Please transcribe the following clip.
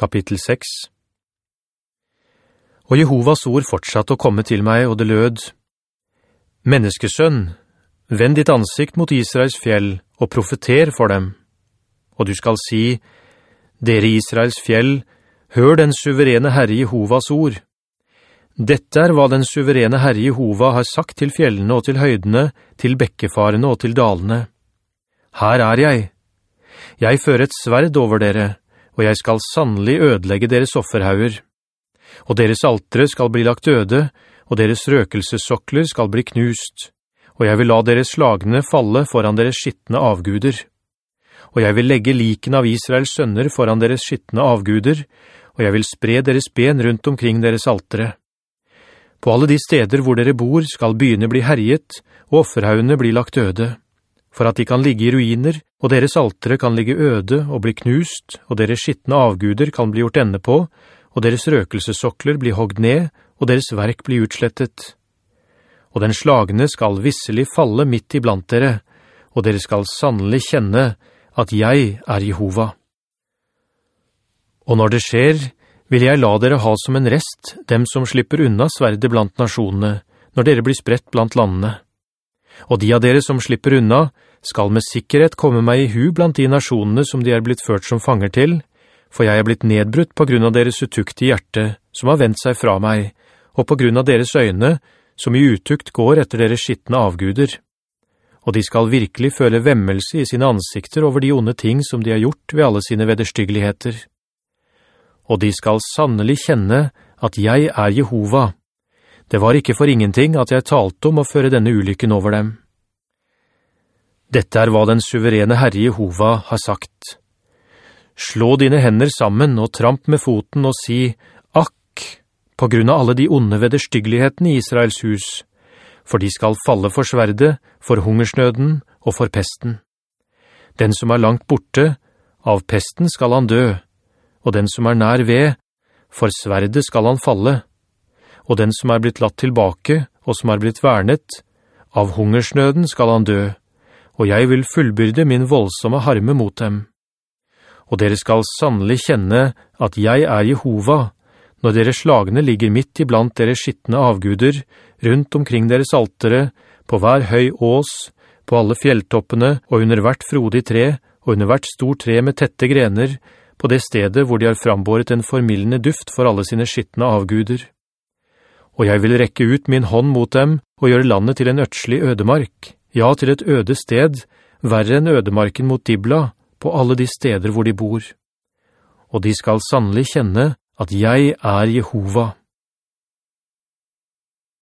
Kapittel 6 Og Jehovas ord fortsatte å komme til meg, og det lød, «Menneskesønn, vend ditt ansikt mot Israels fjell, og profeter for dem. Og du skal si, «Dere Israels fjell, hør den suverene Herre Jehovas ord. Dette er hva den suverene Herre Jehova har sagt til fjellene og til høydene, til bekkefarene og til dalene. Her er jeg. Jeg fører et sverd over dere, og jeg skal sannelig ødelegge deres offerhauger. Og deres altere skal bli lagt døde, og deres røkelsesokler skal bli knust, og jeg vil la deres slagne falle foran deres skittende avguder. Og jeg vil legge liken av Israels sønner foran deres skittende avguder, og jeg vil spre deres ben rundt omkring deres altere. På alle de steder hvor dere bor skal byene bli herjet, og offerhaugene bli lagt døde for at de kan ligge i ruiner, og deres altere kan ligge øde og bli knust, og deres skittende avguder kan bli gjort ende på, og deres røkelsesokler blir hogd ned, og deres verk blir utslettet. Og den slagne skal visselig falle midt iblant dere, og dere skal sannelig kjenne at jeg er Jehova. Og når det skjer, vil jeg la dere ha som en rest dem som slipper unna sverde blant nasjonene, når dere blir spredt blant landene og de av dere som slipper unna, skal med sikkerhet komme meg i hu blant de nasjonene som de er blitt ført som fanger til, for jeg er blitt nedbrutt på grunn av deres utuktige hjerte, som har vendt seg fra meg, og på grunn av deres øyne, som i utukt går etter deres skittende avguder. Og de skal virkelig føle vemmelse i sine ansikter over de onde ting som de har gjort ved alle sine vederstyggeligheter. Og de skal sannelig kjenne at jeg er Jehova, det var ikke for ingenting at jeg talte om å føre denne ulykken over dem. Dette er hva den suverene Herre Jehova har sagt. Slå dine hender sammen og tramp med foten og si, «Akk!» på grunn av alle de onde vederstyggelighetene i Israels hus, for de skal falle for sverde, for hungersnøden og for pesten. Den som er langt borte, av pesten skal han dø, og den som er nær ved, for sverde skal han falle og den som er blitt latt tilbake, og som er blitt vernet, av hungersnøden skal han dø, og jeg vil fullbyrde min voldsomme harme mot dem. Og dere skal sannelig kjenne at jeg er Jehova, når dere slagene ligger midt iblant deres skittende avguder, rundt omkring deres altere, på hver høy ås, på alle fjelltoppene og under hvert frodig tre, og under hvert stort tre med tette grener, på det stedet hvor de har frambåret en formillende duft for alle sine skittende avguder og jeg vil rekke ut min hånd mot dem og gjøre landet til en øtslig ødemark, ja, til et øde sted, verre enn ødemarken mot Dibla, på alle de steder hvor de bor. Og de skal sannelig kjenne at jeg er Jehova.»